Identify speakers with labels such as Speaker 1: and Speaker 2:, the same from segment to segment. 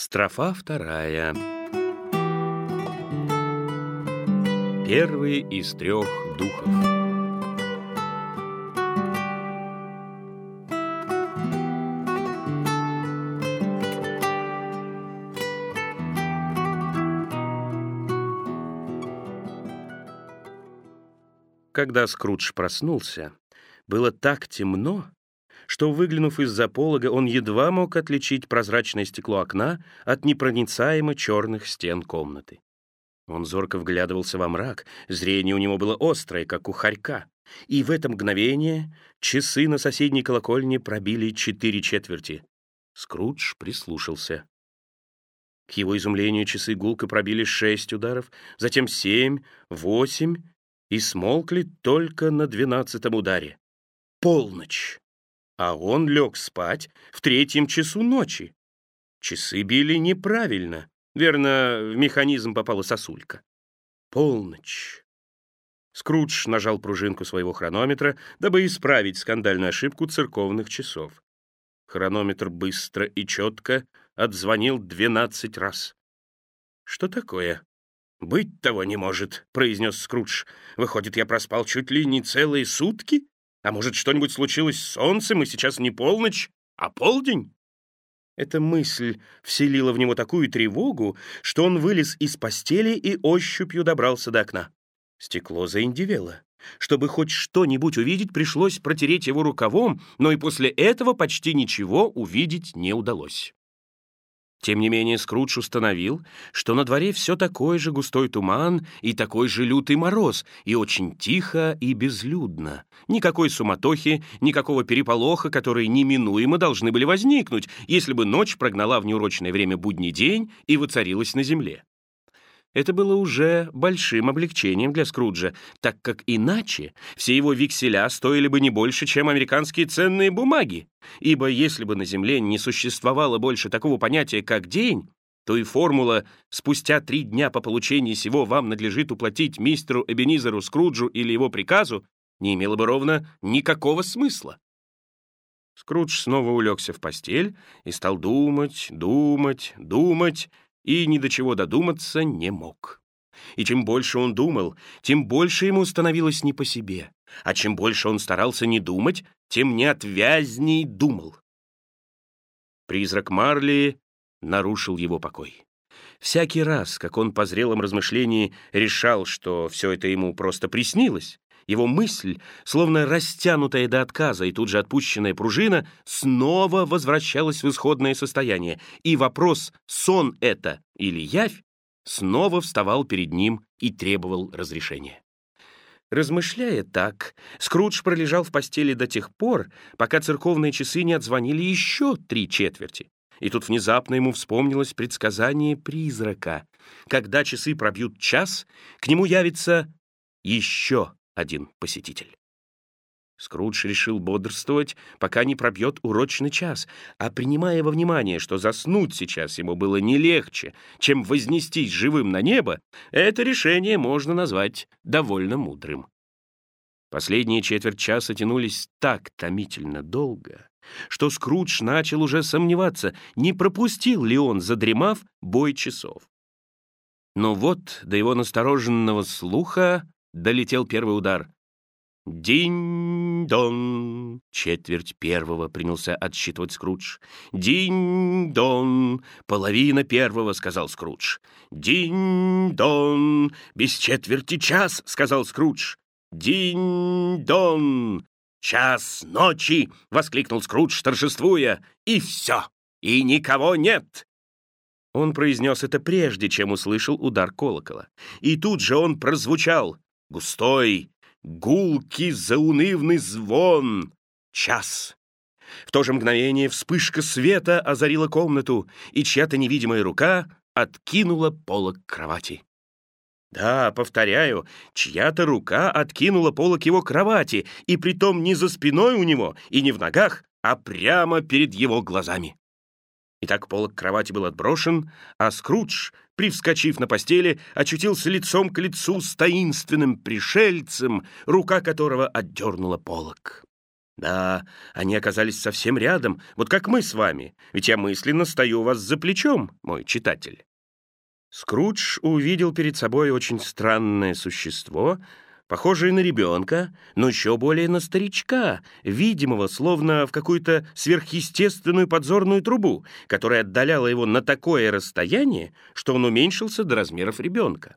Speaker 1: Строфа вторая. Первый из трех духов. Когда Скрудж проснулся, было так темно, что, выглянув из-за полога, он едва мог отличить прозрачное стекло окна от непроницаемо черных стен комнаты. Он зорко вглядывался во мрак, зрение у него было острое, как у хорька. И в это мгновение часы на соседней колокольне пробили четыре четверти. Скрудж прислушался. К его изумлению часы гулко пробили шесть ударов, затем семь, восемь и смолкли только на двенадцатом ударе. Полночь! А он лег спать в третьем часу ночи. Часы били неправильно. Верно, в механизм попала сосулька. Полночь. Скрудж нажал пружинку своего хронометра, дабы исправить скандальную ошибку церковных часов. Хронометр быстро и четко отзвонил двенадцать раз. «Что такое?» «Быть того не может», — произнес Скрудж. «Выходит, я проспал чуть ли не целые сутки?» А может, что-нибудь случилось с солнцем, и сейчас не полночь, а полдень? Эта мысль вселила в него такую тревогу, что он вылез из постели и ощупью добрался до окна. Стекло заиндивело. Чтобы хоть что-нибудь увидеть, пришлось протереть его рукавом, но и после этого почти ничего увидеть не удалось. Тем не менее, Скрудж установил, что на дворе все такой же густой туман и такой же лютый мороз, и очень тихо и безлюдно. Никакой суматохи, никакого переполоха, которые неминуемо должны были возникнуть, если бы ночь прогнала в неурочное время будний день и воцарилась на земле. Это было уже большим облегчением для Скруджа, так как иначе все его векселя стоили бы не больше, чем американские ценные бумаги. Ибо если бы на Земле не существовало больше такого понятия, как день, то и формула «спустя три дня по получении сего вам надлежит уплатить мистеру Эбенизеру Скруджу или его приказу» не имела бы ровно никакого смысла. Скрудж снова улегся в постель и стал думать, думать, думать, и ни до чего додуматься не мог. И чем больше он думал, тем больше ему становилось не по себе, а чем больше он старался не думать, тем неотвязней думал. Призрак Марли нарушил его покой. Всякий раз, как он по зрелом размышлении решал, что все это ему просто приснилось, его мысль, словно растянутая до отказа и тут же отпущенная пружина, снова возвращалась в исходное состояние, и вопрос «сон это или явь?» снова вставал перед ним и требовал разрешения. Размышляя так, Скрудж пролежал в постели до тех пор, пока церковные часы не отзвонили еще три четверти. И тут внезапно ему вспомнилось предсказание призрака. Когда часы пробьют час, к нему явится еще один посетитель. Скрудж решил бодрствовать, пока не пробьет урочный час, а принимая во внимание, что заснуть сейчас ему было не легче, чем вознестись живым на небо, это решение можно назвать довольно мудрым. Последние четверть часа тянулись так томительно долго, что Скрудж начал уже сомневаться, не пропустил ли он, задремав, бой часов. Но вот до его настороженного слуха долетел первый удар. «Динь-дон!» — четверть первого принялся отсчитывать Скрудж. «Динь-дон!» — половина первого, — сказал Скрудж. «Динь-дон!» — без четверти час, — сказал Скрудж. «Динь-дон!» «Час ночи!» — воскликнул Скрудж, торжествуя. «И все! И никого нет!» Он произнес это прежде, чем услышал удар колокола. И тут же он прозвучал. Густой, гулкий, заунывный звон. Час. В то же мгновение вспышка света озарила комнату, и чья-то невидимая рука откинула полок кровати. Да, повторяю, чья-то рука откинула полок его кровати, и притом не за спиной у него и не в ногах, а прямо перед его глазами. Итак, полок кровати был отброшен, а Скрудж, привскочив на постели, очутился лицом к лицу с таинственным пришельцем, рука которого отдернула полок. Да, они оказались совсем рядом, вот как мы с вами, ведь я мысленно стою у вас за плечом, мой читатель. Скрудж увидел перед собой очень странное существо, похожее на ребенка, но еще более на старичка, видимого словно в какую-то сверхъестественную подзорную трубу, которая отдаляла его на такое расстояние, что он уменьшился до размеров ребенка.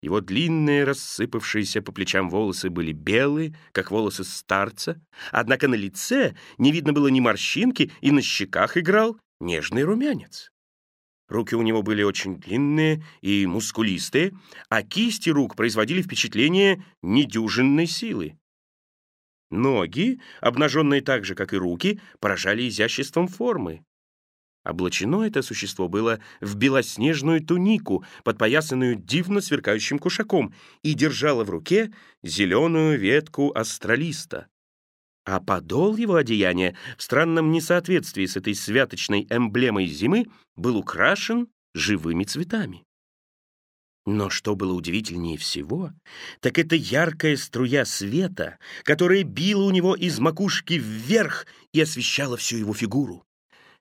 Speaker 1: Его длинные, рассыпавшиеся по плечам волосы были белые, как волосы старца, однако на лице не видно было ни морщинки, и на щеках играл нежный румянец. Руки у него были очень длинные и мускулистые, а кисти рук производили впечатление недюжинной силы. Ноги, обнаженные так же, как и руки, поражали изяществом формы. Облачено это существо было в белоснежную тунику, подпоясанную дивно сверкающим кушаком, и держало в руке зеленую ветку астралиста. А подол его одеяния в странном несоответствии с этой святочной эмблемой зимы был украшен живыми цветами. Но что было удивительнее всего, так это яркая струя света, которая била у него из макушки вверх и освещала всю его фигуру.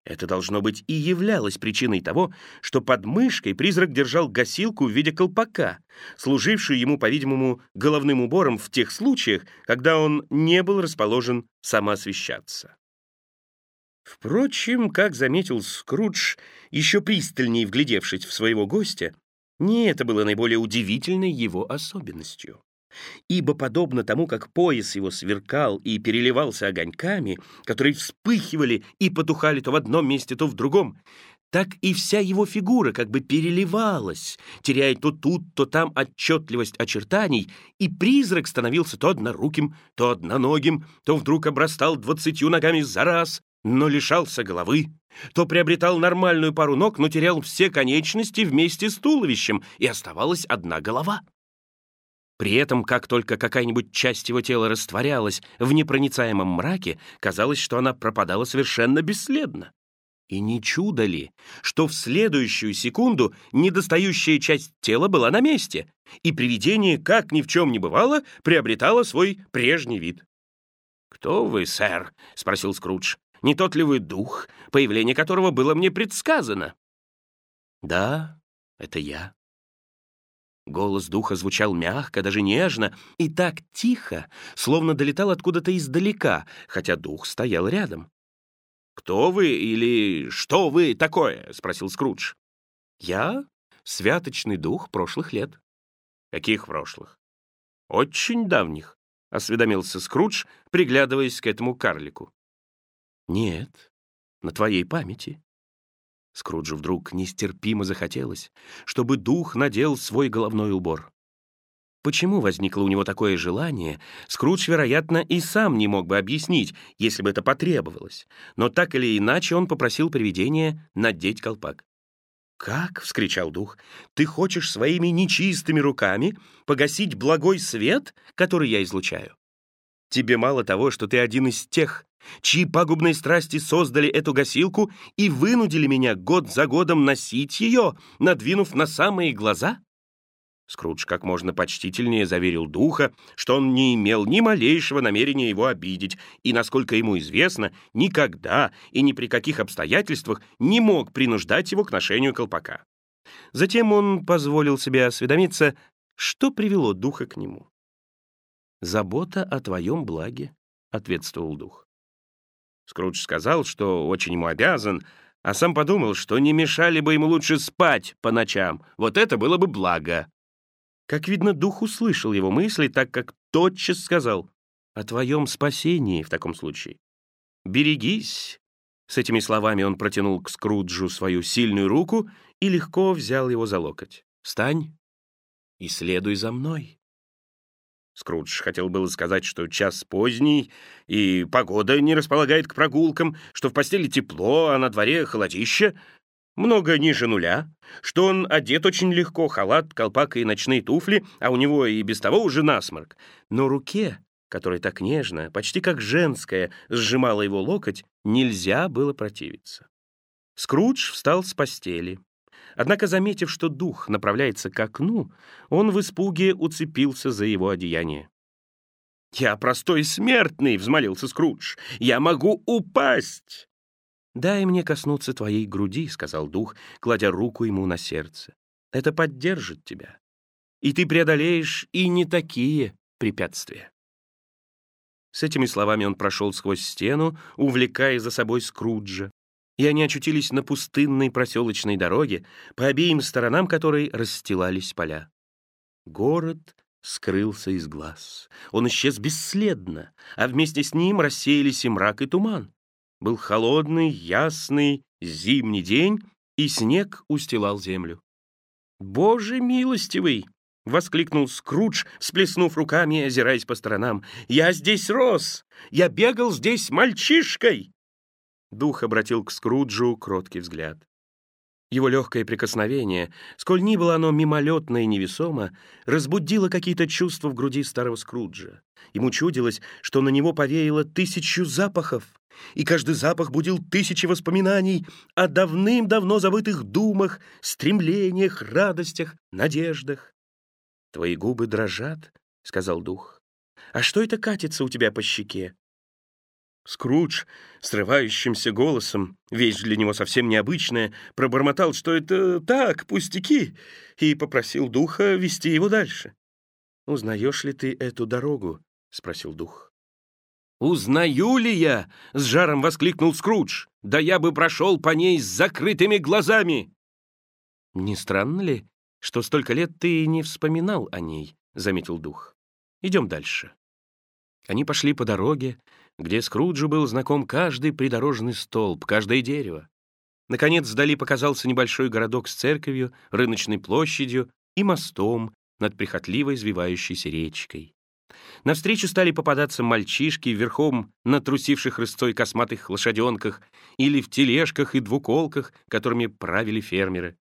Speaker 1: Это, должно быть, и являлось причиной того, что под мышкой призрак держал гасилку в виде колпака, служившую ему, по-видимому, головным убором в тех случаях, когда он не был расположен самоосвещаться. Впрочем, как заметил Скрудж, еще пристальнее вглядевшись в своего гостя, не это было наиболее удивительной его особенностью ибо, подобно тому, как пояс его сверкал и переливался огоньками, которые вспыхивали и потухали то в одном месте, то в другом, так и вся его фигура как бы переливалась, теряя то тут, то там отчетливость очертаний, и призрак становился то одноруким, то одноногим, то вдруг обрастал двадцатью ногами за раз, но лишался головы, то приобретал нормальную пару ног, но терял все конечности вместе с туловищем, и оставалась одна голова. При этом, как только какая-нибудь часть его тела растворялась в непроницаемом мраке, казалось, что она пропадала совершенно бесследно. И не чудо ли, что в следующую секунду недостающая часть тела была на месте, и привидение, как ни в чем не бывало, приобретало свой прежний вид. «Кто вы, сэр?» — спросил Скрудж. «Не тот ли вы дух, появление которого было мне предсказано?» «Да, это я», Голос духа звучал мягко, даже нежно, и так тихо, словно долетал откуда-то издалека, хотя дух стоял рядом. «Кто вы или что вы такое?» — спросил Скрудж. «Я — святочный дух прошлых лет». «Каких прошлых?» «Очень давних», — осведомился Скрудж, приглядываясь к этому карлику. «Нет, на твоей памяти». Скруджу вдруг нестерпимо захотелось, чтобы дух надел свой головной убор. Почему возникло у него такое желание, Скрудж, вероятно, и сам не мог бы объяснить, если бы это потребовалось. Но так или иначе он попросил привидения надеть колпак. «Как?» — вскричал дух. «Ты хочешь своими нечистыми руками погасить благой свет, который я излучаю? Тебе мало того, что ты один из тех, чьи пагубные страсти создали эту гасилку и вынудили меня год за годом носить ее, надвинув на самые глаза?» Скрудж как можно почтительнее заверил духа, что он не имел ни малейшего намерения его обидеть и, насколько ему известно, никогда и ни при каких обстоятельствах не мог принуждать его к ношению колпака. Затем он позволил себе осведомиться, что привело духа к нему. «Забота о твоем благе», — ответствовал дух. Скрудж сказал, что очень ему обязан, а сам подумал, что не мешали бы ему лучше спать по ночам. Вот это было бы благо. Как видно, дух услышал его мысли, так как тотчас сказал о твоем спасении в таком случае. «Берегись!» С этими словами он протянул к Скруджу свою сильную руку и легко взял его за локоть. «Встань и следуй за мной». Скрудж хотел было сказать, что час поздний, и погода не располагает к прогулкам, что в постели тепло, а на дворе холодище, много ниже нуля, что он одет очень легко, халат, колпак и ночные туфли, а у него и без того уже насморк. Но руке, которая так нежно, почти как женская, сжимала его локоть, нельзя было противиться. Скрудж встал с постели. Однако, заметив, что дух направляется к окну, он в испуге уцепился за его одеяние. «Я простой смертный!» — взмолился Скрудж. «Я могу упасть!» «Дай мне коснуться твоей груди», — сказал дух, кладя руку ему на сердце. «Это поддержит тебя, и ты преодолеешь и не такие препятствия». С этими словами он прошел сквозь стену, увлекая за собой Скруджа, и они очутились на пустынной проселочной дороге, по обеим сторонам которой расстилались поля. Город скрылся из глаз. Он исчез бесследно, а вместе с ним рассеялись и мрак, и туман. Был холодный, ясный зимний день, и снег устилал землю. «Боже милостивый!» — воскликнул Скрудж, сплеснув руками и озираясь по сторонам. «Я здесь рос! Я бегал здесь мальчишкой!» Дух обратил к Скруджу кроткий взгляд. Его легкое прикосновение, сколь ни было оно мимолетно и невесомо, разбудило какие-то чувства в груди старого Скруджа. Ему чудилось, что на него повеяло тысячу запахов, и каждый запах будил тысячи воспоминаний о давным-давно забытых думах, стремлениях, радостях, надеждах. «Твои губы дрожат», — сказал дух. «А что это катится у тебя по щеке?» Скрудж, срывающимся голосом, вещь для него совсем необычная, пробормотал, что это так, пустяки, и попросил духа вести его дальше. «Узнаешь ли ты эту дорогу?» — спросил дух. «Узнаю ли я?» — с жаром воскликнул Скрудж. «Да я бы прошел по ней с закрытыми глазами!» «Не странно ли, что столько лет ты не вспоминал о ней?» — заметил дух. «Идем дальше». Они пошли по дороге, где Скруджу был знаком каждый придорожный столб, каждое дерево. Наконец, вдали показался небольшой городок с церковью, рыночной площадью и мостом над прихотливо извивающейся речкой. Навстречу стали попадаться мальчишки верхом на трусивших рысцой косматых лошаденках или в тележках и двуколках, которыми правили фермеры.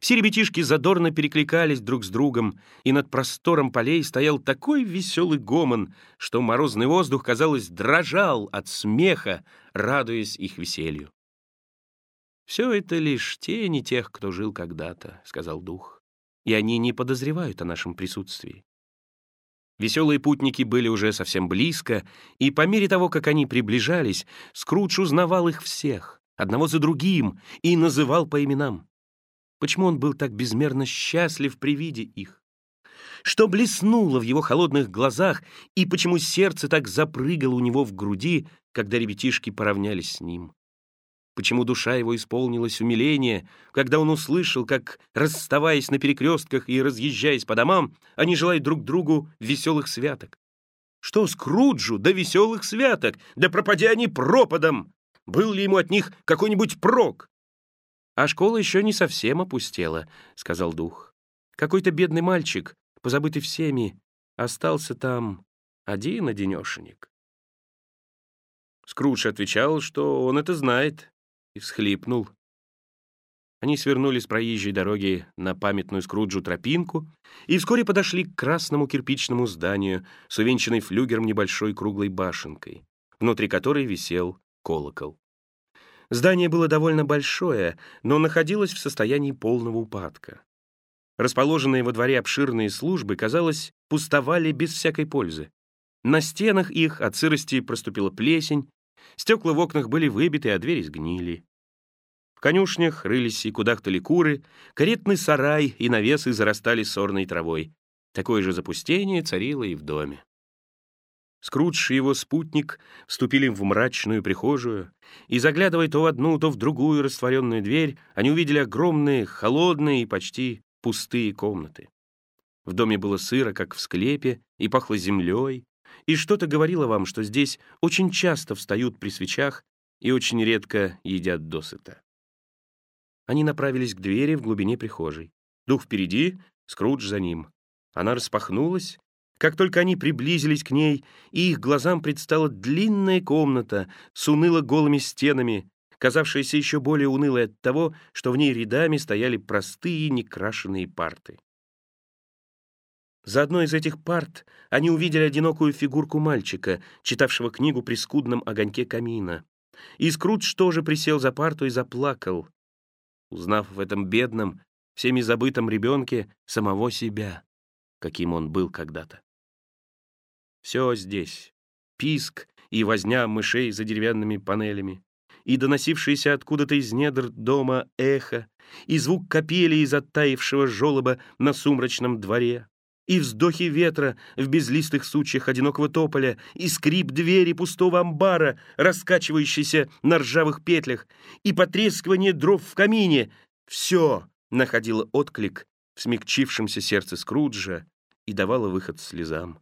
Speaker 1: Все ребятишки задорно перекликались друг с другом, и над простором полей стоял такой веселый гомон, что морозный воздух, казалось, дрожал от смеха, радуясь их веселью. «Все это лишь тени тех, кто жил когда-то», — сказал дух, «и они не подозревают о нашем присутствии». Веселые путники были уже совсем близко, и по мере того, как они приближались, Скрудж узнавал их всех, одного за другим, и называл по именам. Почему он был так безмерно счастлив при виде их? Что блеснуло в его холодных глазах, и почему сердце так запрыгало у него в груди, когда ребятишки поравнялись с ним? Почему душа его исполнилась умиления, когда он услышал, как, расставаясь на перекрестках и разъезжаясь по домам, они желают друг другу веселых святок? Что Скруджу до веселых святок, да пропадя они пропадом? Был ли ему от них какой-нибудь прок? «А школа еще не совсем опустела», — сказал дух. «Какой-то бедный мальчик, позабытый всеми, остался там один-одинешенек». Скрудж отвечал, что он это знает, и всхлипнул. Они свернули с проезжей дороги на памятную Скруджу тропинку и вскоре подошли к красному кирпичному зданию с увенчанной флюгером небольшой круглой башенкой, внутри которой висел колокол. Здание было довольно большое, но находилось в состоянии полного упадка. Расположенные во дворе обширные службы, казалось, пустовали без всякой пользы. На стенах их от сырости проступила плесень, стекла в окнах были выбиты, а двери сгнили. В конюшнях рылись и кудахтали куры, каретный сарай и навесы зарастали сорной травой. Такое же запустение царило и в доме. Скрудж и его спутник вступили в мрачную прихожую, и, заглядывая то в одну, то в другую растворенную дверь, они увидели огромные, холодные и почти пустые комнаты. В доме было сыро, как в склепе, и пахло землей, и что-то говорило вам, что здесь очень часто встают при свечах и очень редко едят досыта. Они направились к двери в глубине прихожей. Дух впереди, Скрудж за ним. Она распахнулась, как только они приблизились к ней, и их глазам предстала длинная комната с уныло голыми стенами, казавшаяся еще более унылой от того, что в ней рядами стояли простые некрашенные парты. За одной из этих парт они увидели одинокую фигурку мальчика, читавшего книгу при скудном огоньке камина. И Скрудж тоже присел за парту и заплакал, узнав в этом бедном, всеми забытом ребенке самого себя, каким он был когда-то. Все здесь. Писк и возня мышей за деревянными панелями, и доносившееся откуда-то из недр дома эхо, и звук капели из оттаившего желоба на сумрачном дворе, и вздохи ветра в безлистых сучьях одинокого тополя, и скрип двери пустого амбара, раскачивающийся на ржавых петлях, и потрескивание дров в камине — все находило отклик в смягчившемся сердце Скруджа и давало выход слезам.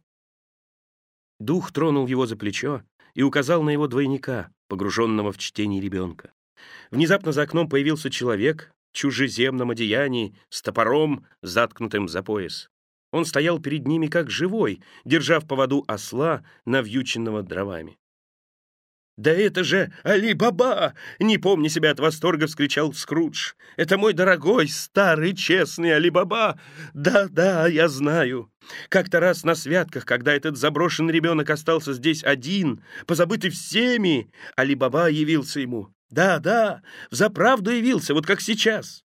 Speaker 1: Дух тронул его за плечо и указал на его двойника, погруженного в чтение ребенка. Внезапно за окном появился человек в чужеземном одеянии с топором, заткнутым за пояс. Он стоял перед ними как живой, держа в поводу осла, навьюченного дровами. «Да это же Али-Баба!» — не помня себя от восторга, вскричал Скрудж. «Это мой дорогой, старый, честный Али-Баба! Да-да, я знаю. Как-то раз на святках, когда этот заброшенный ребенок остался здесь один, позабытый всеми, Али-Баба явился ему. Да-да, взаправду явился, вот как сейчас.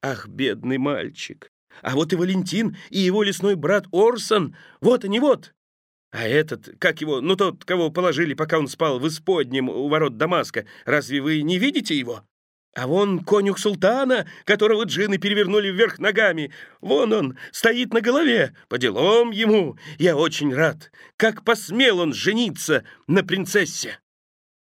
Speaker 1: Ах, бедный мальчик! А вот и Валентин, и его лесной брат Орсон. Вот они, вот. А этот, как его, ну тот, кого положили, пока он спал в исподнем у ворот Дамаска, разве вы не видите его? А вон конюх султана, которого джины перевернули вверх ногами. Вон он, стоит на голове. По делам ему. Я очень рад. Как посмел он жениться на принцессе!»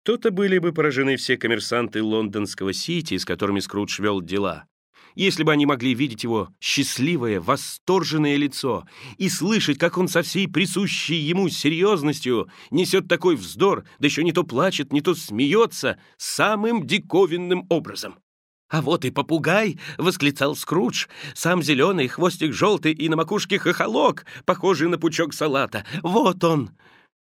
Speaker 1: То-то были бы поражены все коммерсанты лондонского Сити, с которыми Скрудж вел дела если бы они могли видеть его счастливое, восторженное лицо и слышать, как он со всей присущей ему серьезностью несет такой вздор, да еще не то плачет, не то смеется, самым диковинным образом. «А вот и попугай!» — восклицал Скрудж. «Сам зеленый, хвостик желтый и на макушке хохолок, похожий на пучок салата. Вот он!»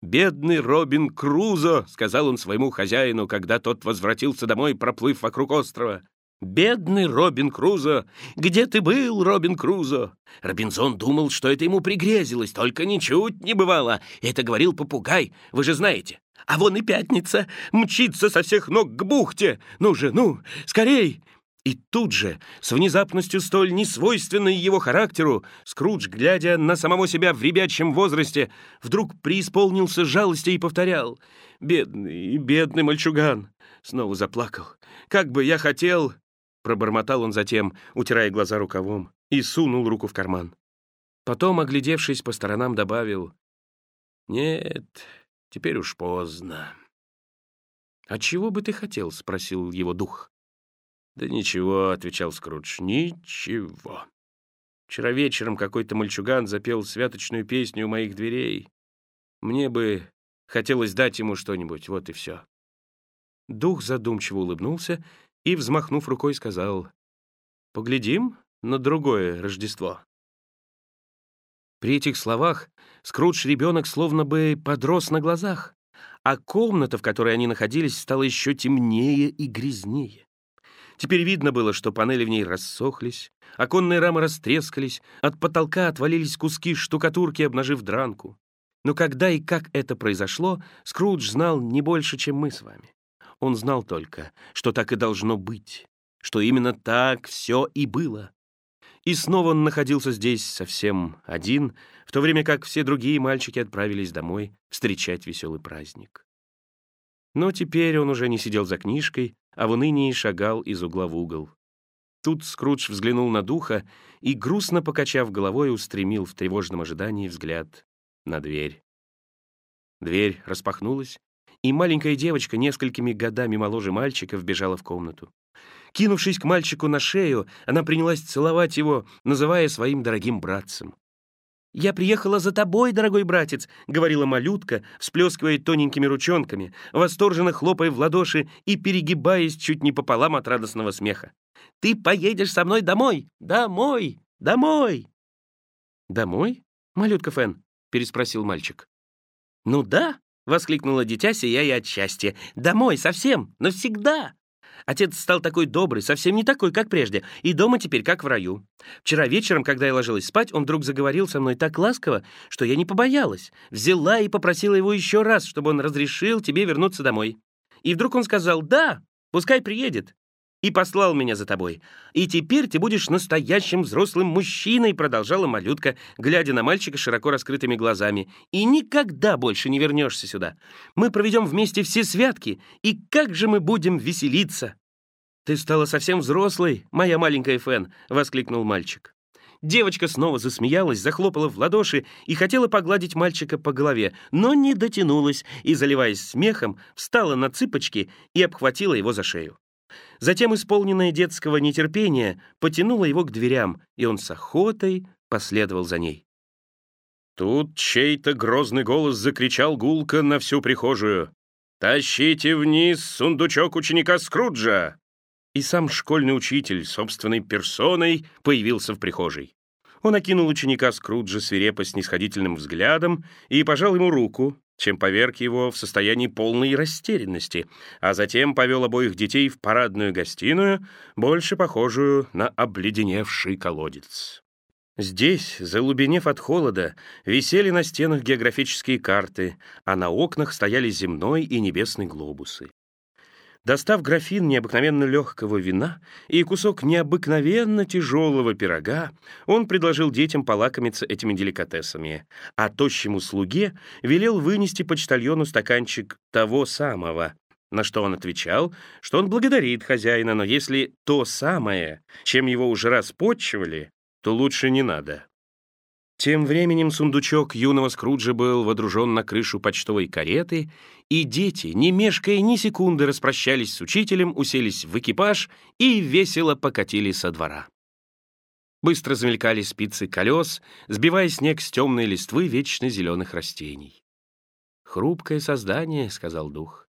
Speaker 1: «Бедный Робин Крузо!» — сказал он своему хозяину, когда тот возвратился домой, проплыв вокруг острова. Бедный Робин Крузо! Где ты был, Робин Крузо? Робинзон думал, что это ему пригрезилось, только ничуть не бывало. Это говорил попугай, вы же знаете. А вон и пятница, мчится со всех ног к бухте. Ну же, ну, скорей! И тут же, с внезапностью столь несвойственной его характеру, Скрудж, глядя на самого себя в ребячьем возрасте, вдруг преисполнился жалости и повторял «Бедный, бедный мальчуган!» Снова заплакал. «Как бы я хотел...» Пробормотал он затем, утирая глаза рукавом, и сунул руку в карман. Потом, оглядевшись по сторонам, добавил, «Нет, теперь уж поздно». «А чего бы ты хотел?» — спросил его дух. «Да ничего», — отвечал Скрудж, — «ничего». Вчера вечером какой-то мальчуган запел святочную песню у моих дверей. Мне бы хотелось дать ему что-нибудь, вот и все. Дух задумчиво улыбнулся и, взмахнув рукой, сказал, «Поглядим на другое Рождество». При этих словах Скрудж-ребенок словно бы подрос на глазах, а комната, в которой они находились, стала еще темнее и грязнее. Теперь видно было, что панели в ней рассохлись, оконные рамы растрескались, от потолка отвалились куски штукатурки, обнажив дранку. Но когда и как это произошло, Скрудж знал не больше, чем мы с вами. Он знал только, что так и должно быть, что именно так все и было. И снова он находился здесь совсем один, в то время как все другие мальчики отправились домой встречать веселый праздник. Но теперь он уже не сидел за книжкой, а в унынии шагал из угла в угол. Тут Скрудж взглянул на духа и, грустно покачав головой, устремил в тревожном ожидании взгляд на дверь. Дверь распахнулась, и маленькая девочка, несколькими годами моложе мальчика, вбежала в комнату. Кинувшись к мальчику на шею, она принялась целовать его, называя своим дорогим братцем. «Я приехала за тобой, дорогой братец», — говорила малютка, всплескивая тоненькими ручонками, восторженно хлопая в ладоши и перегибаясь чуть не пополам от радостного смеха. «Ты поедешь со мной домой! Домой! Домой!» «Домой, малютка Фен?» — переспросил мальчик. «Ну да», Воскликнула дитя, сияя от счастья. «Домой, совсем, навсегда!» Отец стал такой добрый, совсем не такой, как прежде, и дома теперь как в раю. Вчера вечером, когда я ложилась спать, он вдруг заговорил со мной так ласково, что я не побоялась. Взяла и попросила его еще раз, чтобы он разрешил тебе вернуться домой. И вдруг он сказал «Да, пускай приедет». И послал меня за тобой. И теперь ты будешь настоящим взрослым мужчиной», продолжала малютка, глядя на мальчика широко раскрытыми глазами. «И никогда больше не вернешься сюда. Мы проведем вместе все святки, и как же мы будем веселиться!» «Ты стала совсем взрослой, моя маленькая Фен», — воскликнул мальчик. Девочка снова засмеялась, захлопала в ладоши и хотела погладить мальчика по голове, но не дотянулась и, заливаясь смехом, встала на цыпочки и обхватила его за шею. Затем, исполненная детского нетерпения, потянула его к дверям, и он с охотой последовал за ней. Тут чей-то грозный голос закричал гулко на всю прихожую. «Тащите вниз сундучок ученика Скруджа!» И сам школьный учитель собственной персоной появился в прихожей. Он окинул ученика Скруджа свирепо снисходительным взглядом и пожал ему руку, чем поверг его в состоянии полной растерянности, а затем повел обоих детей в парадную гостиную, больше похожую на обледеневший колодец. Здесь, залубенев от холода, висели на стенах географические карты, а на окнах стояли земной и небесный глобусы. Достав графин необыкновенно легкого вина и кусок необыкновенно тяжелого пирога, он предложил детям полакомиться этими деликатесами, а тощему слуге велел вынести почтальону стаканчик того самого, на что он отвечал, что он благодарит хозяина, но если то самое, чем его уже раз то лучше не надо. Тем временем сундучок юного Скруджа был водружен на крышу почтовой кареты, и дети, не мешкая ни секунды, распрощались с учителем, уселись в экипаж и весело покатили со двора. Быстро замелькали спицы колес, сбивая снег с темной листвы вечно зеленых растений. «Хрупкое создание», — сказал дух.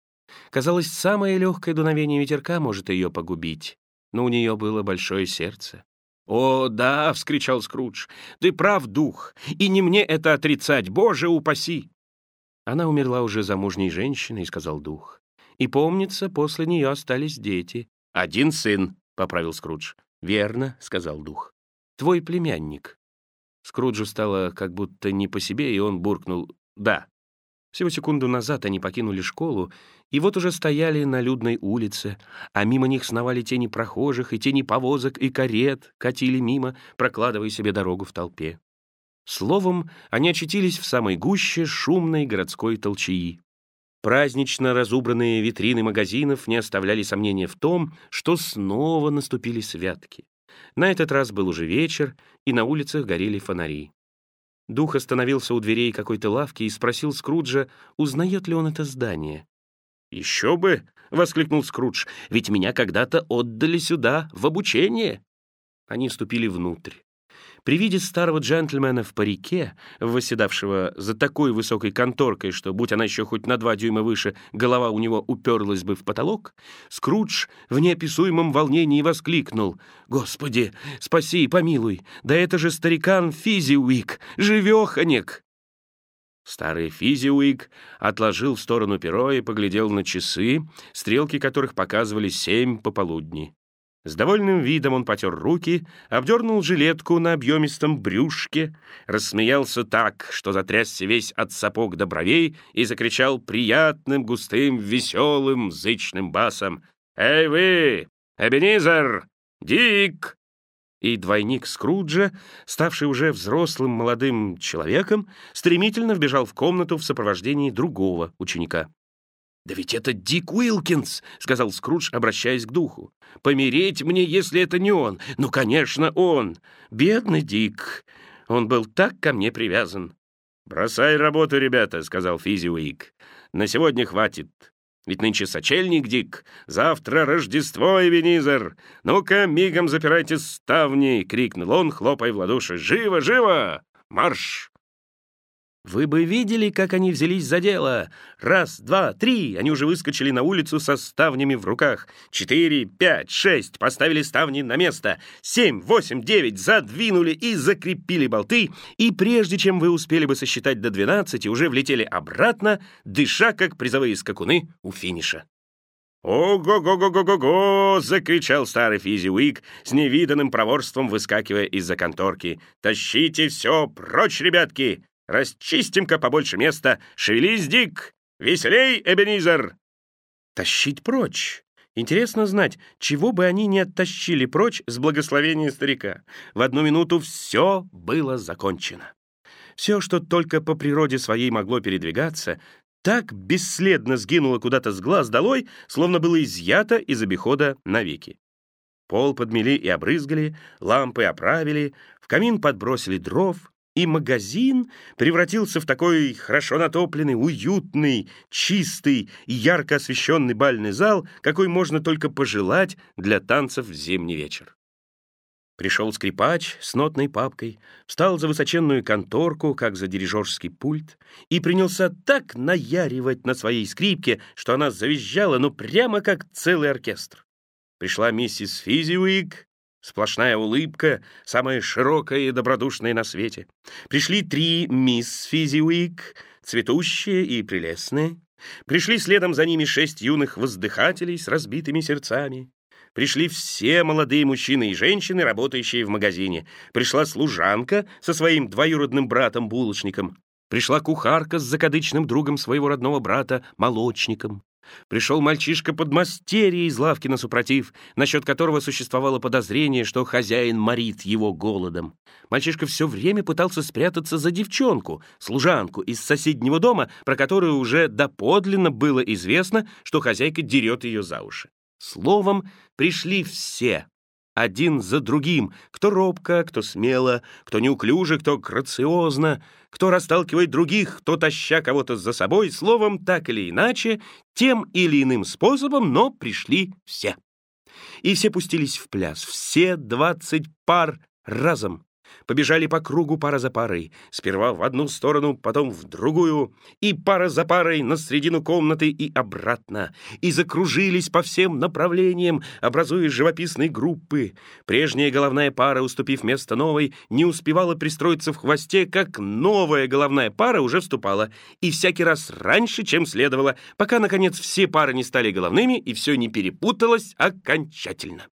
Speaker 1: Казалось, самое легкое дуновение ветерка может ее погубить, но у нее было большое сердце. «О, да!» — вскричал Скрудж. «Ты прав, дух, и не мне это отрицать, Боже упаси!» Она умерла уже замужней женщиной, — сказал дух. И, помнится, после нее остались дети. «Один сын», — поправил Скрудж. «Верно», — сказал дух. «Твой племянник». Скруджу стало как будто не по себе, и он буркнул «да». Всего секунду назад они покинули школу, и вот уже стояли на людной улице, а мимо них сновали тени прохожих, и тени повозок, и карет катили мимо, прокладывая себе дорогу в толпе. Словом, они очутились в самой гуще шумной городской толчаи. Празднично разубранные витрины магазинов не оставляли сомнения в том, что снова наступили святки. На этот раз был уже вечер, и на улицах горели фонари. Дух остановился у дверей какой-то лавки и спросил Скруджа, узнает ли он это здание. «Еще бы!» — воскликнул Скрудж. «Ведь меня когда-то отдали сюда, в обучение!» Они вступили внутрь. При виде старого джентльмена в парике, восседавшего за такой высокой конторкой, что, будь она еще хоть на два дюйма выше, голова у него уперлась бы в потолок, Скрудж в неописуемом волнении воскликнул. «Господи, спаси и помилуй! Да это же старикан Физиуик, живеханек!» Старый Физиуик отложил в сторону перо и поглядел на часы, стрелки которых показывали семь пополудни. С довольным видом он потер руки, обдернул жилетку на объемистом брюшке, рассмеялся так, что затрясся весь от сапог до бровей и закричал приятным, густым, веселым, зычным басом. «Эй вы, Эбенизер! Дик!» И двойник Скруджа, ставший уже взрослым молодым человеком, стремительно вбежал в комнату в сопровождении другого ученика. «Да ведь это Дик Уилкинс!» — сказал Скрудж, обращаясь к духу. «Помереть мне, если это не он! Ну, конечно, он! Бедный Дик! Он был так ко мне привязан!» «Бросай работу, ребята!» — сказал Физи Уик. «На сегодня хватит. Ведь нынче сочельник, Дик, завтра Рождество, Эвенизер! Ну-ка, мигом запирайте ставни!» — крикнул он, хлопая в ладоши. «Живо, живо! Марш!» Вы бы видели, как они взялись за дело. Раз, два, три. Они уже выскочили на улицу со ставнями в руках. Четыре, пять, шесть. Поставили ставни на место. Семь, восемь, девять. Задвинули и закрепили болты. И прежде чем вы успели бы сосчитать до двенадцати, уже влетели обратно, дыша, как призовые скакуны у финиша. «Ого-го-го-го-го-го!» — закричал старый Физи Уик с невиданным проворством, выскакивая из-за конторки. «Тащите все прочь, ребятки! Расчистим-ка побольше места. Шевелись, Дик! Веселей, Эбенизер!» Тащить прочь. Интересно знать, чего бы они не оттащили прочь с благословения старика. В одну минуту все было закончено. Все, что только по природе своей могло передвигаться, так бесследно сгинуло куда-то с глаз долой, словно было изъято из обихода навеки. Пол подмели и обрызгали, лампы оправили, в камин подбросили дров, и магазин превратился в такой хорошо натопленный, уютный, чистый и ярко освещенный бальный зал, какой можно только пожелать для танцев в зимний вечер. Пришел скрипач с нотной папкой, встал за высоченную конторку, как за дирижерский пульт, и принялся так наяривать на своей скрипке, что она завизжала, ну прямо как целый оркестр. Пришла миссис Физиуик, сплошная улыбка, самая широкая и добродушная на свете. Пришли три мисс Физиуик, цветущие и прелестные. Пришли следом за ними шесть юных воздыхателей с разбитыми сердцами. Пришли все молодые мужчины и женщины, работающие в магазине. Пришла служанка со своим двоюродным братом-булочником. Пришла кухарка с закадычным другом своего родного брата, молочником. Пришел мальчишка под мастерье из лавки на супротив, насчет которого существовало подозрение, что хозяин морит его голодом. Мальчишка все время пытался спрятаться за девчонку, служанку из соседнего дома, про которую уже доподлинно было известно, что хозяйка дерет ее за уши. Словом, пришли все, один за другим, кто робко, кто смело, кто неуклюже, кто грациозно, кто расталкивает других, кто таща кого-то за собой, словом, так или иначе, тем или иным способом, но пришли все. И все пустились в пляс, все двадцать пар разом побежали по кругу пара за парой, сперва в одну сторону, потом в другую, и пара за парой на середину комнаты и обратно, и закружились по всем направлениям, образуя живописные группы. Прежняя головная пара, уступив место новой, не успевала пристроиться в хвосте, как новая головная пара уже вступала, и всякий раз раньше, чем следовало, пока, наконец, все пары не стали головными и все не перепуталось окончательно.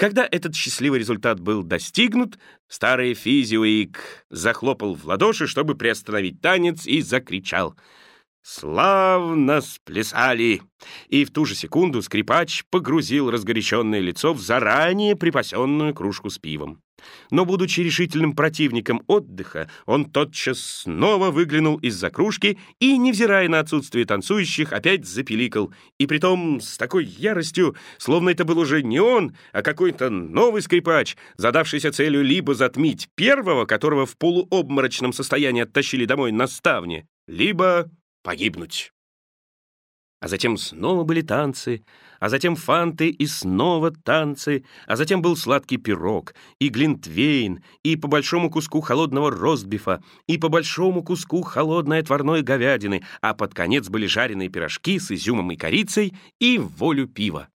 Speaker 1: Когда этот счастливый результат был достигнут, старый физиоик захлопал в ладоши, чтобы приостановить танец, и закричал «Славно сплясали!» И в ту же секунду скрипач погрузил разгоряченное лицо в заранее припасенную кружку с пивом. Но, будучи решительным противником отдыха, он тотчас снова выглянул из-за кружки и, невзирая на отсутствие танцующих, опять запеликал, и притом с такой яростью, словно это был уже не он, а какой-то новый скрипач, задавшийся целью либо затмить первого, которого в полуобморочном состоянии оттащили домой на ставне, либо погибнуть. А затем снова были танцы, а затем фанты и снова танцы, а затем был сладкий пирог, и глинтвейн, и по большому куску холодного ростбифа, и по большому куску холодной отварной говядины, а под конец были жареные пирожки с изюмом и корицей и волю пива.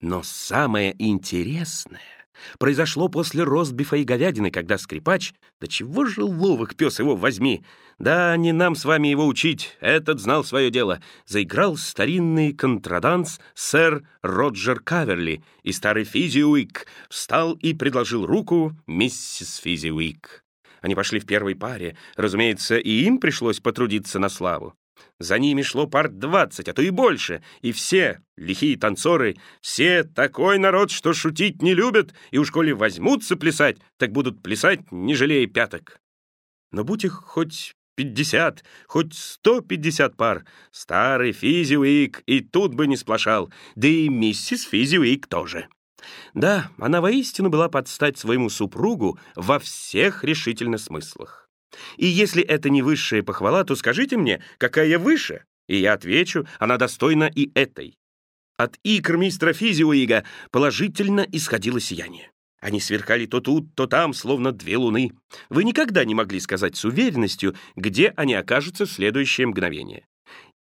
Speaker 1: Но самое интересное произошло после ростбифа и говядины, когда скрипач, да чего же ловок пес его возьми, да не нам с вами его учить, этот знал свое дело, заиграл старинный контраданс сэр Роджер Каверли, и старый Физиуик встал и предложил руку миссис Физиуик. Они пошли в первой паре, разумеется, и им пришлось потрудиться на славу. За ними шло пар двадцать, а то и больше, и все, лихие танцоры, все такой народ, что шутить не любят, и уж коли возьмутся плясать, так будут плясать, не жалея пяток. Но будь их хоть пятьдесят, хоть сто пятьдесят пар, старый Физиуик и тут бы не сплошал, да и миссис Физиуик тоже. Да, она воистину была под стать своему супругу во всех решительных смыслах. И если это не высшая похвала, то скажите мне, какая выше? И я отвечу, она достойна и этой. От икр мистера Физиуига положительно исходило сияние. Они сверкали то тут, то там, словно две луны. Вы никогда не могли сказать с уверенностью, где они окажутся в следующее мгновение.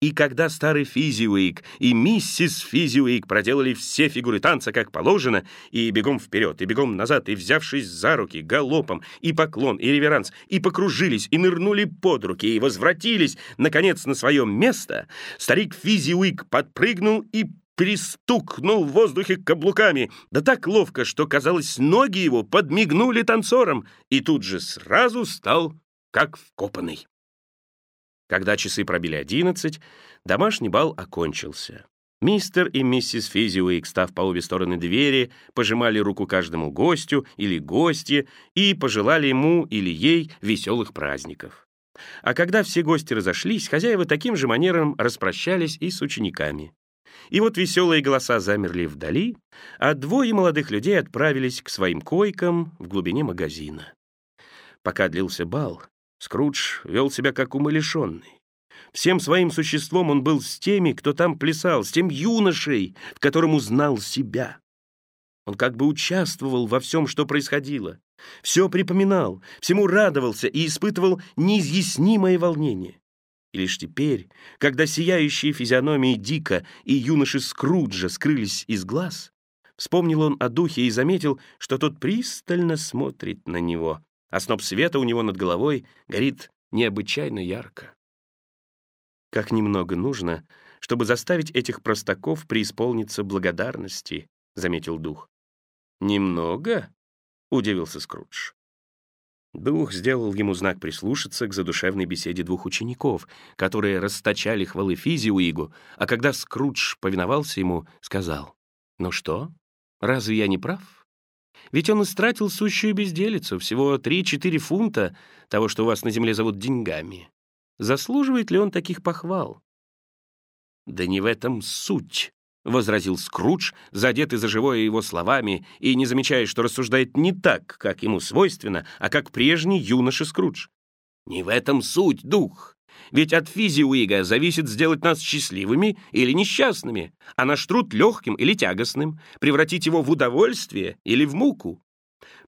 Speaker 1: И когда старый Физиуик и миссис Физиуик проделали все фигуры танца как положено, и бегом вперед, и бегом назад, и взявшись за руки, галопом, и поклон, и реверанс, и покружились, и нырнули под руки, и возвратились, наконец, на свое место, старик Физиуик подпрыгнул и пристукнул в воздухе каблуками, да так ловко, что, казалось, ноги его подмигнули танцором, и тут же сразу стал как вкопанный. Когда часы пробили одиннадцать, домашний бал окончился. Мистер и миссис Физиуик, став по обе стороны двери, пожимали руку каждому гостю или гостье и пожелали ему или ей веселых праздников. А когда все гости разошлись, хозяева таким же манером распрощались и с учениками. И вот веселые голоса замерли вдали, а двое молодых людей отправились к своим койкам в глубине магазина. Пока длился бал, Скрудж вел себя как умалишенный. Всем своим существом он был с теми, кто там плясал, с тем юношей, в котором узнал себя. Он как бы участвовал во всем, что происходило. Все припоминал, всему радовался и испытывал неизъяснимое волнение. И лишь теперь, когда сияющие физиономии Дика и юноши Скруджа скрылись из глаз, вспомнил он о духе и заметил, что тот пристально смотрит на него, а сноп света у него над головой горит необычайно ярко. Как немного нужно, чтобы заставить этих простаков преисполниться благодарности, заметил дух. Немного? удивился Скрудж. Дух сделал ему знак прислушаться к задушевной беседе двух учеников, которые расточали хвалы Физиуигу, а когда Скрудж повиновался ему, сказал, «Ну что, разве я не прав? Ведь он истратил сущую безделицу, всего 3-4 фунта того, что у вас на земле зовут деньгами. Заслуживает ли он таких похвал? «Да не в этом суть», — возразил Скрудж, задетый за живое его словами и не замечая, что рассуждает не так, как ему свойственно, а как прежний юноша Скрудж. «Не в этом суть, дух. Ведь от физиуига зависит сделать нас счастливыми или несчастными, а наш труд легким или тягостным, превратить его в удовольствие или в муку.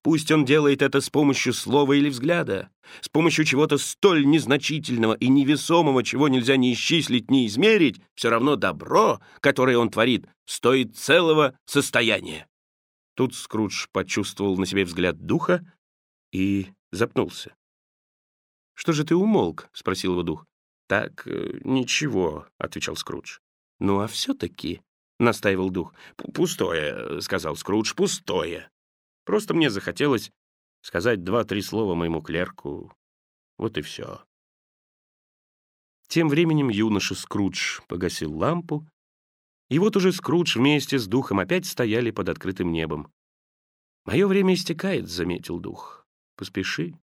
Speaker 1: Пусть он делает это с помощью слова или взгляда, с помощью чего-то столь незначительного и невесомого, чего нельзя ни исчислить, ни измерить, все равно добро, которое он творит, стоит целого состояния. Тут Скрудж почувствовал на себе взгляд духа и запнулся. «Что же ты умолк?» — спросил его дух. «Так, э, ничего», — отвечал Скрудж. «Ну а все-таки», — настаивал дух. «Пустое», — сказал Скрудж, — «пустое». Просто мне захотелось сказать два-три слова моему клерку. Вот и все. Тем временем юноша Скрудж погасил лампу, и вот уже Скрудж вместе с духом опять стояли под открытым небом. «Мое время истекает», — заметил дух. «Поспеши».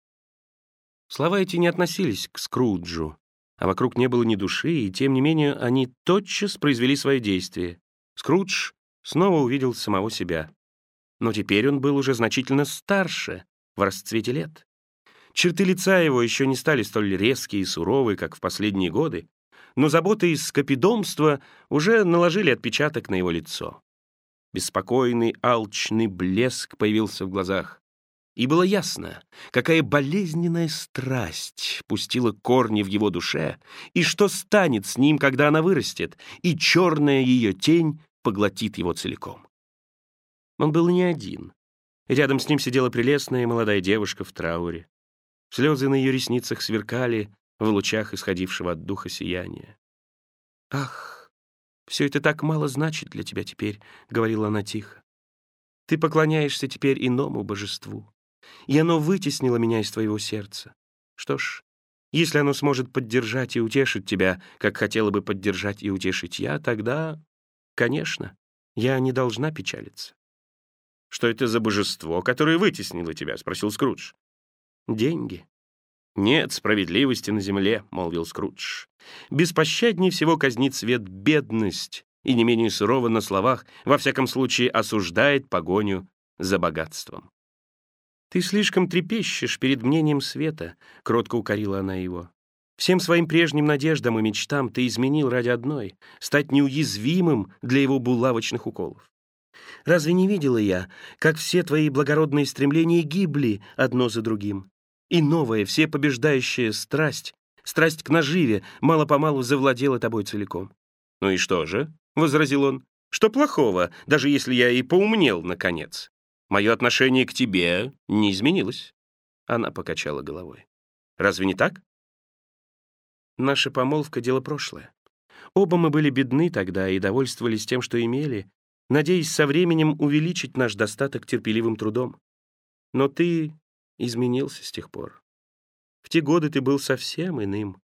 Speaker 1: Слова эти не относились к Скруджу, а вокруг не было ни души, и тем не менее они тотчас произвели свое действие. Скрудж снова увидел самого себя но теперь он был уже значительно старше, в расцвете лет. Черты лица его еще не стали столь резкие и суровые, как в последние годы, но заботы из скопидомства уже наложили отпечаток на его лицо. Беспокойный, алчный блеск появился в глазах. И было ясно, какая болезненная страсть пустила корни в его душе, и что станет с ним, когда она вырастет, и черная ее тень поглотит его целиком. Он был не один. Рядом с ним сидела прелестная молодая девушка в трауре. Слезы на ее ресницах сверкали в лучах исходившего от духа сияния. «Ах, все это так мало значит для тебя теперь», — говорила она тихо. «Ты поклоняешься теперь иному божеству, и оно вытеснило меня из твоего сердца. Что ж, если оно сможет поддержать и утешить тебя, как хотела бы поддержать и утешить я, тогда, конечно, я не должна печалиться. «Что это за божество, которое вытеснило тебя?» — спросил Скрудж. «Деньги». «Нет справедливости на земле», — молвил Скрудж. «Беспощаднее всего казнит свет бедность и не менее сурово на словах, во всяком случае осуждает погоню за богатством». «Ты слишком трепещешь перед мнением света», — кротко укорила она его. «Всем своим прежним надеждам и мечтам ты изменил ради одной — стать неуязвимым для его булавочных уколов. Разве не видела я, как все твои благородные стремления гибли одно за другим? И новая, все побеждающая страсть, страсть к наживе, мало-помалу завладела тобой целиком. «Ну и что же?» — возразил он. «Что плохого, даже если я и поумнел, наконец? Мое отношение к тебе не изменилось». Она покачала головой. «Разве не так?» Наша помолвка — дело прошлое. Оба мы были бедны тогда и довольствовались тем, что имели, надеясь со временем увеличить наш достаток терпеливым трудом. Но ты изменился с тех пор. В те годы ты был совсем иным.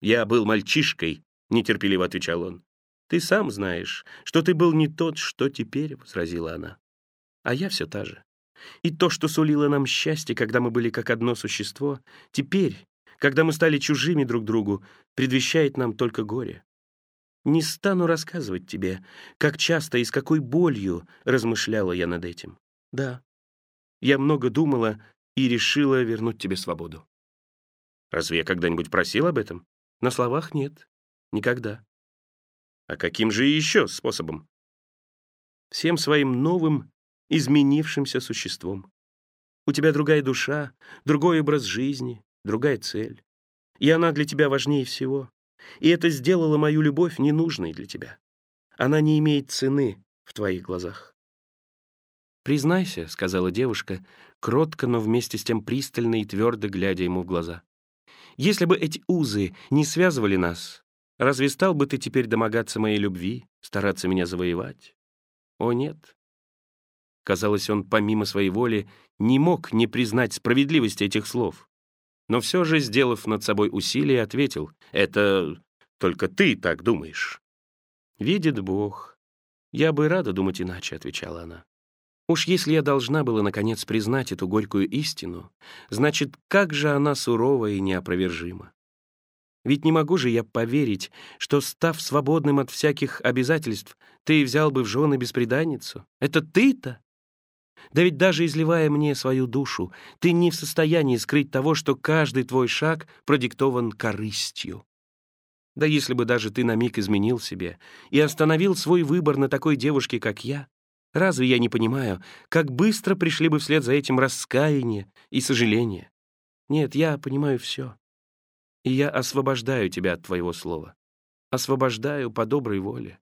Speaker 1: «Я был мальчишкой», — нетерпеливо отвечал он. «Ты сам знаешь, что ты был не тот, что теперь», — возразила она. «А я все та же. И то, что сулило нам счастье, когда мы были как одно существо, теперь, когда мы стали чужими друг другу, предвещает нам только горе. Не стану рассказывать тебе, как часто и с какой болью размышляла я над этим. Да, я много думала и решила вернуть тебе свободу. Разве я когда-нибудь просил об этом? На словах нет. Никогда. А каким же еще способом? Всем своим новым, изменившимся существом. У тебя другая душа, другой образ жизни, другая цель. И она для тебя важнее всего. И это сделало мою любовь ненужной для тебя. Она не имеет цены в твоих глазах. «Признайся», — сказала девушка, кротко, но вместе с тем пристально и твердо глядя ему в глаза. «Если бы эти узы не связывали нас, Разве стал бы ты теперь домогаться моей любви, стараться меня завоевать? О, нет. Казалось, он помимо своей воли не мог не признать справедливости этих слов. Но все же, сделав над собой усилие, ответил, «Это только ты так думаешь». «Видит Бог. Я бы рада думать иначе», — отвечала она. «Уж если я должна была, наконец, признать эту горькую истину, значит, как же она сурова и неопровержима. Ведь не могу же я поверить, что, став свободным от всяких обязательств, ты взял бы в жены беспреданницу. Это ты-то? Да ведь даже изливая мне свою душу, ты не в состоянии скрыть того, что каждый твой шаг продиктован корыстью. Да если бы даже ты на миг изменил себе и остановил свой выбор на такой девушке, как я, разве я не понимаю, как быстро пришли бы вслед за этим раскаяние и сожаление? Нет, я понимаю все и я освобождаю тебя от твоего слова. Освобождаю по доброй воле.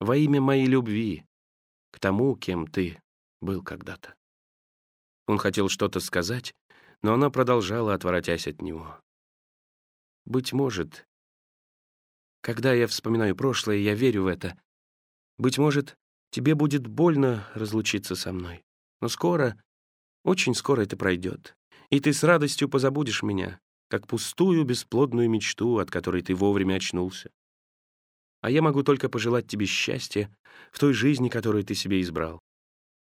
Speaker 1: Во имя моей любви к тому, кем ты был когда-то. Он хотел что-то сказать, но она продолжала, отворотясь от него. «Быть может, когда я вспоминаю прошлое, я верю в это. Быть может, тебе будет больно разлучиться со мной. Но скоро, очень скоро это пройдет, и ты с радостью позабудешь меня, как пустую, бесплодную мечту, от которой ты вовремя очнулся. А я могу только пожелать тебе счастья в той жизни, которую ты себе избрал.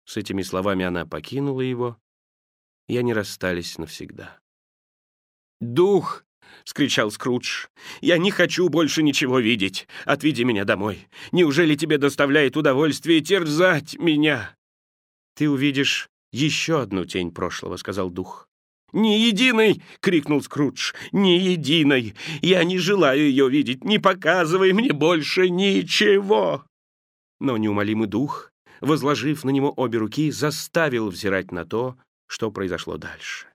Speaker 1: С этими словами она покинула его, и они расстались навсегда. «Дух!» — скричал Скрудж. «Я не хочу больше ничего видеть. Отведи меня домой. Неужели тебе доставляет удовольствие терзать меня?» «Ты увидишь еще одну тень прошлого», — сказал дух. «Ни единой!» — крикнул Скрудж. «Ни единой! Я не желаю ее видеть! Не показывай мне больше ничего!» Но неумолимый дух, возложив на него обе руки, заставил взирать на то, что произошло дальше.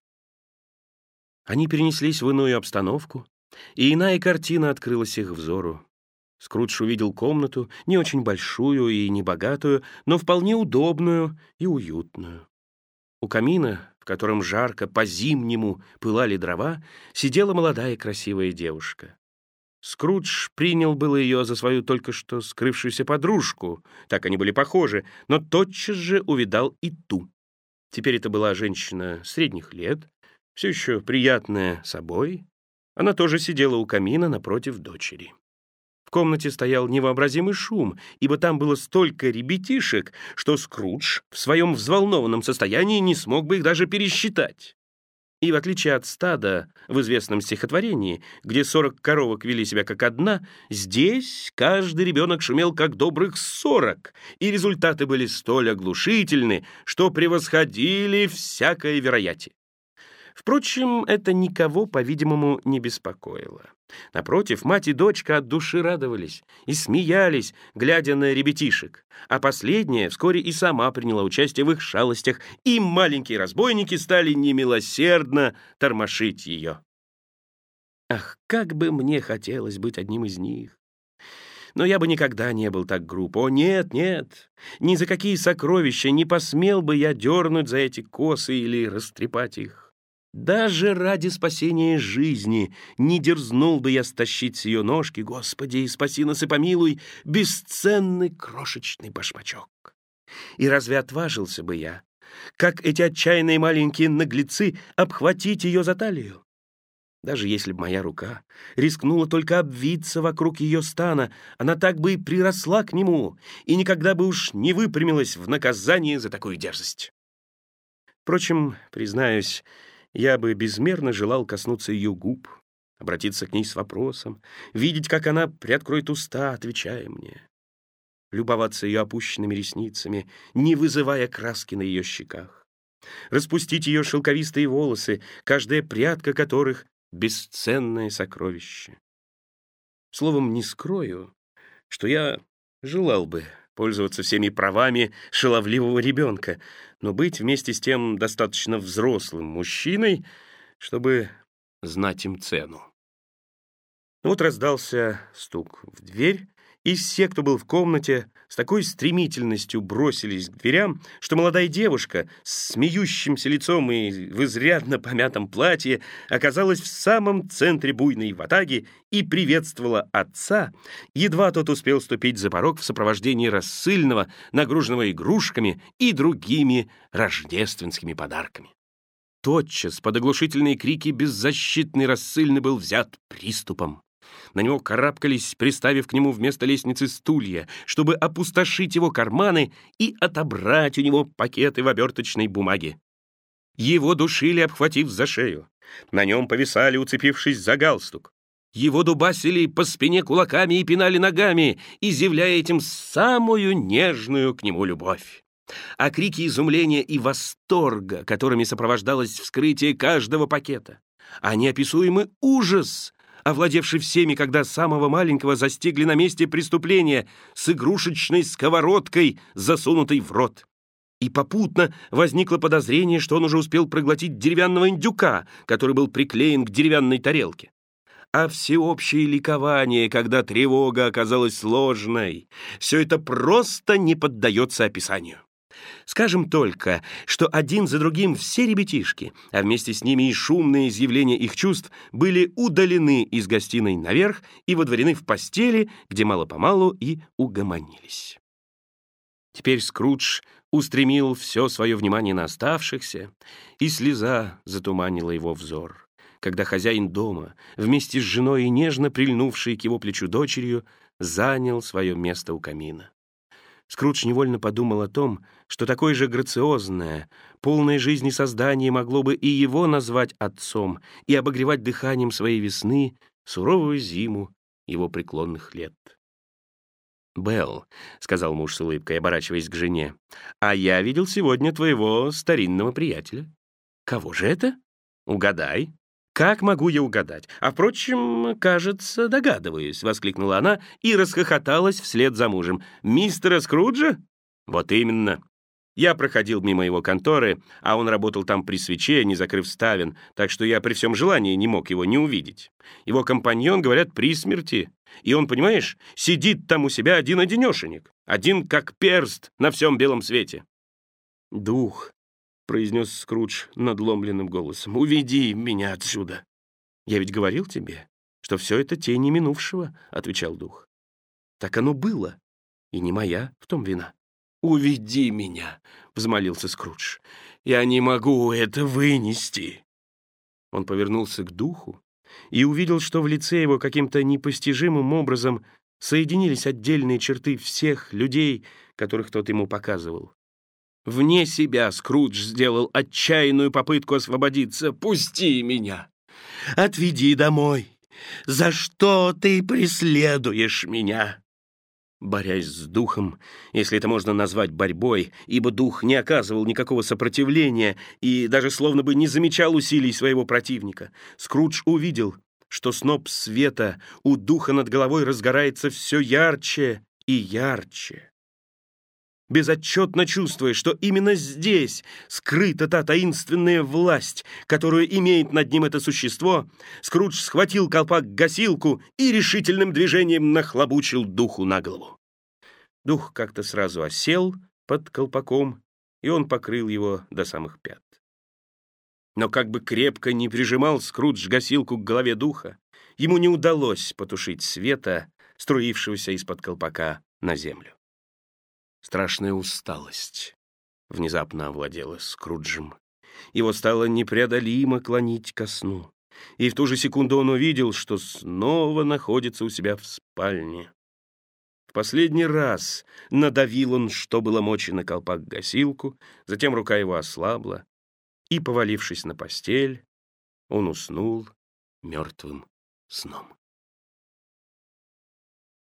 Speaker 1: Они перенеслись в иную обстановку, и иная картина открылась их взору. Скрудж увидел комнату, не очень большую и не богатую, но вполне удобную и уютную. У камина, в котором жарко по-зимнему пылали дрова, сидела молодая красивая девушка. Скрудж принял было ее за свою только что скрывшуюся подружку, так они были похожи, но тотчас же увидал и ту. Теперь это была женщина средних лет, все еще приятная собой. Она тоже сидела у камина напротив дочери. В комнате стоял невообразимый шум, ибо там было столько ребятишек, что Скрудж в своем взволнованном состоянии не смог бы их даже пересчитать. И в отличие от стада в известном стихотворении, где сорок коровок вели себя как одна, здесь каждый ребенок шумел как добрых сорок, и результаты были столь оглушительны, что превосходили всякое вероятие. Впрочем, это никого, по-видимому, не беспокоило. Напротив, мать и дочка от души радовались и смеялись, глядя на ребятишек, а последняя вскоре и сама приняла участие в их шалостях, и маленькие разбойники стали немилосердно тормошить ее. Ах, как бы мне хотелось быть одним из них! Но я бы никогда не был так груб. О, нет, нет, ни за какие сокровища не посмел бы я дернуть за эти косы или растрепать их. Даже ради спасения жизни не дерзнул бы я стащить с ее ножки, Господи, спаси нас и помилуй, бесценный крошечный башмачок. И разве отважился бы я, как эти отчаянные маленькие наглецы, обхватить ее за талию? Даже если бы моя рука рискнула только обвиться вокруг ее стана, она так бы и приросла к нему и никогда бы уж не выпрямилась в наказание за такую дерзость. Впрочем, признаюсь, я бы безмерно желал коснуться ее губ, обратиться к ней с вопросом, видеть, как она приоткроет уста, отвечая мне, любоваться ее опущенными ресницами, не вызывая краски на ее щеках, распустить ее шелковистые волосы, каждая прядка которых бесценное сокровище. Словом, не скрою, что я желал бы пользоваться всеми правами шаловливого ребенка, но быть вместе с тем достаточно взрослым мужчиной, чтобы знать им цену. Вот раздался стук в дверь, и все, кто был в комнате, с такой стремительностью бросились к дверям, что молодая девушка с смеющимся лицом и в изрядно помятом платье оказалась в самом центре буйной ватаги и приветствовала отца, едва тот успел ступить за порог в сопровождении рассыльного, нагруженного игрушками и другими рождественскими подарками. Тотчас под оглушительные крики беззащитный рассыльный был взят приступом. На него карабкались, приставив к нему вместо лестницы стулья, чтобы опустошить его карманы и отобрать у него пакеты в оберточной бумаге. Его душили, обхватив за шею. На нем повисали, уцепившись за галстук. Его дубасили по спине кулаками и пинали ногами, изъявляя этим самую нежную к нему любовь. А крики изумления и восторга, которыми сопровождалось вскрытие каждого пакета, а неописуемый ужас, овладевший всеми, когда самого маленького застигли на месте преступления с игрушечной сковородкой, засунутой в рот. И попутно возникло подозрение, что он уже успел проглотить деревянного индюка, который был приклеен к деревянной тарелке. А всеобщее ликование, когда тревога оказалась сложной, все это просто не поддается описанию. Скажем только, что один за другим все ребятишки, а вместе с ними и шумные изъявления их чувств, были удалены из гостиной наверх и водворены в постели, где мало-помалу и угомонились. Теперь Скрудж устремил все свое внимание на оставшихся, и слеза затуманила его взор, когда хозяин дома, вместе с женой и нежно прильнувшей к его плечу дочерью, занял свое место у камина. Скрудж невольно подумал о том, что такое же грациозное, полное жизни создание могло бы и его назвать отцом и обогревать дыханием своей весны суровую зиму его преклонных лет. «Белл», — сказал муж с улыбкой, оборачиваясь к жене, «а я видел сегодня твоего старинного приятеля». «Кого же это? Угадай». «Как могу я угадать? А, впрочем, кажется, догадываюсь», — воскликнула она и расхохоталась вслед за мужем. «Мистера Скруджа?» «Вот именно. Я проходил мимо его конторы, а он работал там при свече, не закрыв ставен, так что я при всем желании не мог его не увидеть. Его компаньон, говорят, при смерти. И он, понимаешь, сидит там у себя один-одинешенек, один как перст на всем белом свете». «Дух», произнес Скрудж надломленным голосом. «Уведи меня отсюда!» «Я ведь говорил тебе, что все это тени минувшего», — отвечал дух. «Так оно было, и не моя в том вина». «Уведи меня!» — взмолился Скрудж. «Я не могу это вынести!» Он повернулся к духу и увидел, что в лице его каким-то непостижимым образом соединились отдельные черты всех людей, которых тот ему показывал. Вне себя Скрудж сделал отчаянную попытку освободиться. «Пусти меня! Отведи домой! За что ты преследуешь меня?» Борясь с духом, если это можно назвать борьбой, ибо дух не оказывал никакого сопротивления и даже словно бы не замечал усилий своего противника, Скрудж увидел, что сноп света у духа над головой разгорается все ярче и ярче безотчетно чувствуя, что именно здесь скрыта та таинственная власть, которую имеет над ним это существо, Скрудж схватил колпак-гасилку и решительным движением нахлобучил духу на голову. Дух как-то сразу осел под колпаком, и он покрыл его до самых пят. Но как бы крепко не прижимал Скрудж гасилку к голове духа, ему не удалось потушить света, струившегося из-под колпака на землю. Страшная усталость внезапно овладела Скруджем. Его стало непреодолимо клонить ко сну. и в ту же секунду он увидел, что снова находится у себя в спальне. В последний раз надавил он, что было мочи на колпак гасилку, затем рука его ослабла, и, повалившись на постель, он уснул мертвым сном.